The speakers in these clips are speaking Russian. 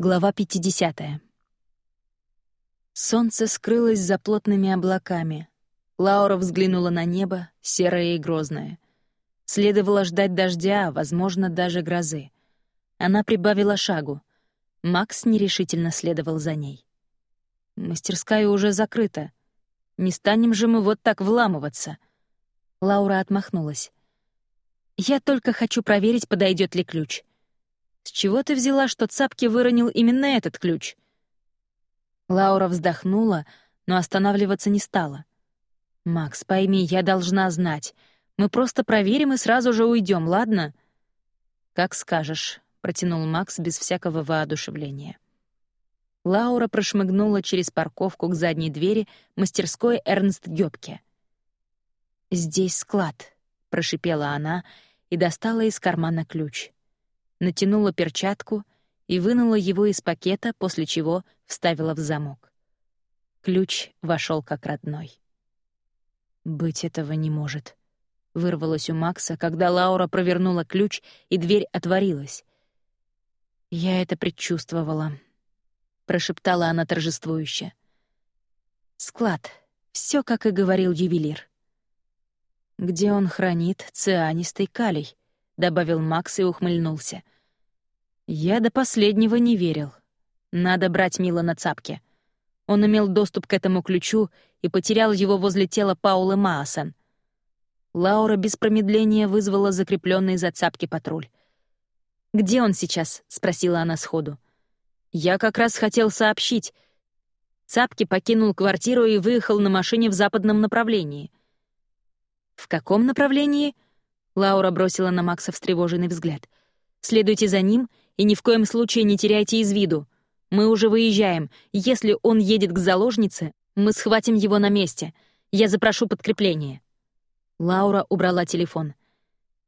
Глава 50. Солнце скрылось за плотными облаками. Лаура взглянула на небо, серое и грозное. Следовало ждать дождя, возможно, даже грозы. Она прибавила шагу. Макс нерешительно следовал за ней. «Мастерская уже закрыта. Не станем же мы вот так вламываться». Лаура отмахнулась. «Я только хочу проверить, подойдет ли ключ. С чего ты взяла, что Цапки выронил именно этот ключ?» Лаура вздохнула, но останавливаться не стала. «Макс, пойми, я должна знать. Мы просто проверим и сразу же уйдем, ладно?» «Как скажешь», — протянул Макс без всякого воодушевления. Лаура прошмыгнула через парковку к задней двери мастерской Эрнст Гёбке. «Здесь склад», — прошипела она и достала из кармана ключ натянула перчатку и вынула его из пакета, после чего вставила в замок. Ключ вошел как родной. «Быть этого не может», — вырвалось у Макса, когда Лаура провернула ключ, и дверь отворилась. «Я это предчувствовала», — прошептала она торжествующе. «Склад. все, как и говорил ювелир». «Где он хранит цианистый калий?» Добавил Макс и ухмыльнулся. Я до последнего не верил. Надо брать Мила на цапке. Он имел доступ к этому ключу и потерял его возле тела Паулы Маасен. Лаура без промедления вызвала закрепленный за цапки патруль. «Где он сейчас?» — спросила она сходу. «Я как раз хотел сообщить». Цапки покинул квартиру и выехал на машине в западном направлении. «В каком направлении?» Лаура бросила на Макса встревоженный взгляд. «Следуйте за ним и ни в коем случае не теряйте из виду. Мы уже выезжаем. Если он едет к заложнице, мы схватим его на месте. Я запрошу подкрепление». Лаура убрала телефон.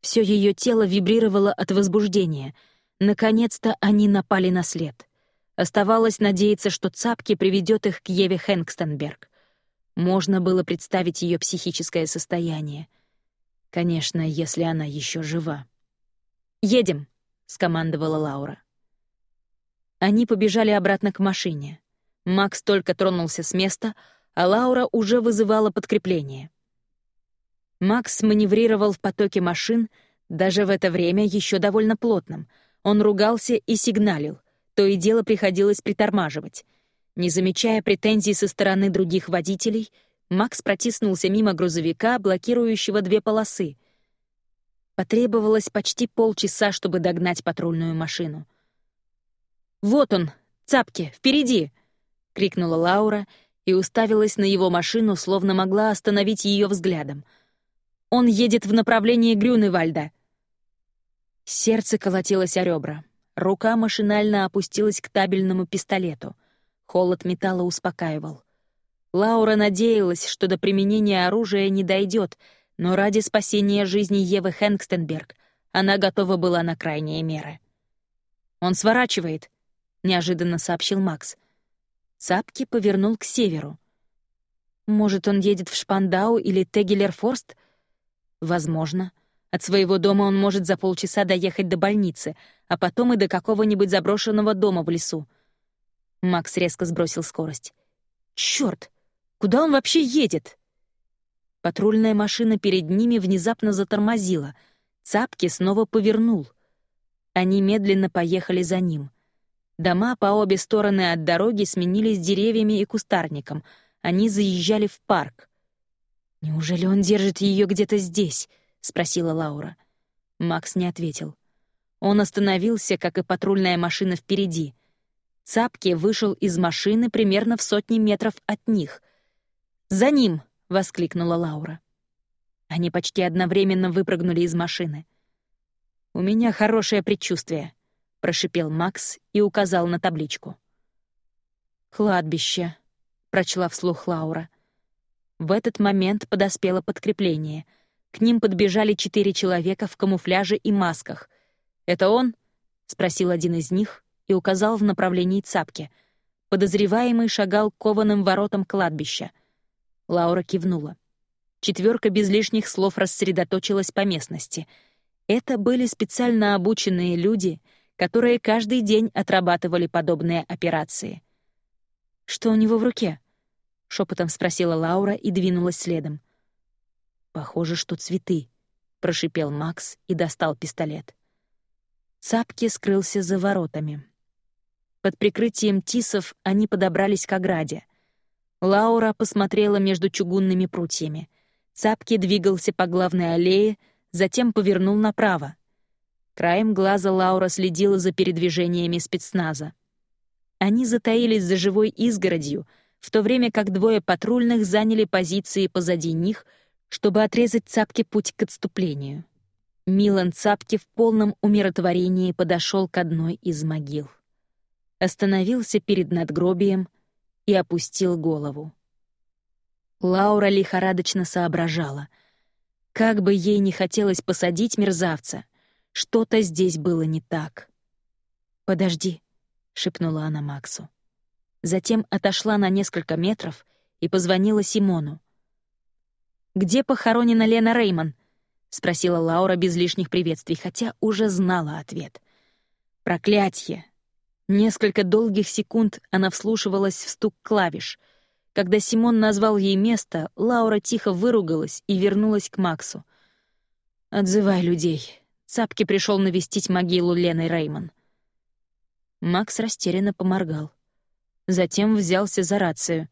Все ее тело вибрировало от возбуждения. Наконец-то они напали на след. Оставалось надеяться, что Цапки приведет их к Еве Хэнкстенберг. Можно было представить ее психическое состояние — Конечно, если она еще жива. «Едем», — скомандовала Лаура. Они побежали обратно к машине. Макс только тронулся с места, а Лаура уже вызывала подкрепление. Макс маневрировал в потоке машин, даже в это время еще довольно плотным. Он ругался и сигналил, то и дело приходилось притормаживать. Не замечая претензий со стороны других водителей — Макс протиснулся мимо грузовика, блокирующего две полосы. Потребовалось почти полчаса, чтобы догнать патрульную машину. «Вот он, цапки, впереди!» — крикнула Лаура и уставилась на его машину, словно могла остановить ее взглядом. «Он едет в направлении Грюневальда!» Сердце колотилось о ребра. Рука машинально опустилась к табельному пистолету. Холод металла успокаивал. Лаура надеялась, что до применения оружия не дойдет, но ради спасения жизни Евы Хэнкстенберг она готова была на крайние меры. «Он сворачивает», — неожиданно сообщил Макс. Цапки повернул к северу. «Может, он едет в Шпандау или Тегелерфорст?» «Возможно. От своего дома он может за полчаса доехать до больницы, а потом и до какого-нибудь заброшенного дома в лесу». Макс резко сбросил скорость. «Чёрт! Куда он вообще едет? Патрульная машина перед ними внезапно затормозила. Цапки снова повернул. Они медленно поехали за ним. Дома по обе стороны от дороги сменились деревьями и кустарником. Они заезжали в парк. «Неужели он держит ее где-то здесь?» — спросила Лаура. Макс не ответил. Он остановился, как и патрульная машина впереди. Цапки вышел из машины примерно в сотни метров от них — «За ним!» — воскликнула Лаура. Они почти одновременно выпрыгнули из машины. «У меня хорошее предчувствие», — прошипел Макс и указал на табличку. «Кладбище», — прочла вслух Лаура. В этот момент подоспело подкрепление. К ним подбежали четыре человека в камуфляже и масках. «Это он?» — спросил один из них и указал в направлении цапки. Подозреваемый шагал кованым воротам кладбища. Лаура кивнула. Четверка без лишних слов рассредоточилась по местности. Это были специально обученные люди, которые каждый день отрабатывали подобные операции. «Что у него в руке?» — шепотом спросила Лаура и двинулась следом. «Похоже, что цветы», — прошипел Макс и достал пистолет. Цапки скрылся за воротами. Под прикрытием тисов они подобрались к ограде. Лаура посмотрела между чугунными прутьями. Цапки двигался по главной аллее, затем повернул направо. Краем глаза Лаура следила за передвижениями спецназа. Они затаились за живой изгородью, в то время как двое патрульных заняли позиции позади них, чтобы отрезать Цапке путь к отступлению. Милан Цапки в полном умиротворении подошел к одной из могил. Остановился перед надгробием и опустил голову. Лаура лихорадочно соображала. Как бы ей не хотелось посадить мерзавца, что-то здесь было не так. «Подожди», — шепнула она Максу. Затем отошла на несколько метров и позвонила Симону. «Где похоронена Лена Рейман?» — спросила Лаура без лишних приветствий, хотя уже знала ответ. «Проклятье!» Несколько долгих секунд она вслушивалась в стук клавиш. Когда Симон назвал ей место, Лаура тихо выругалась и вернулась к Максу. «Отзывай людей». Цапки пришел навестить могилу Лены Рейман. Макс растерянно поморгал. Затем взялся за рацию.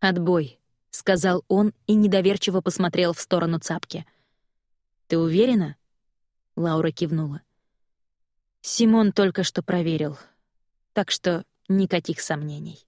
«Отбой», — сказал он и недоверчиво посмотрел в сторону Цапки — ты уверена?» Лаура кивнула. Симон только что проверил, так что никаких сомнений.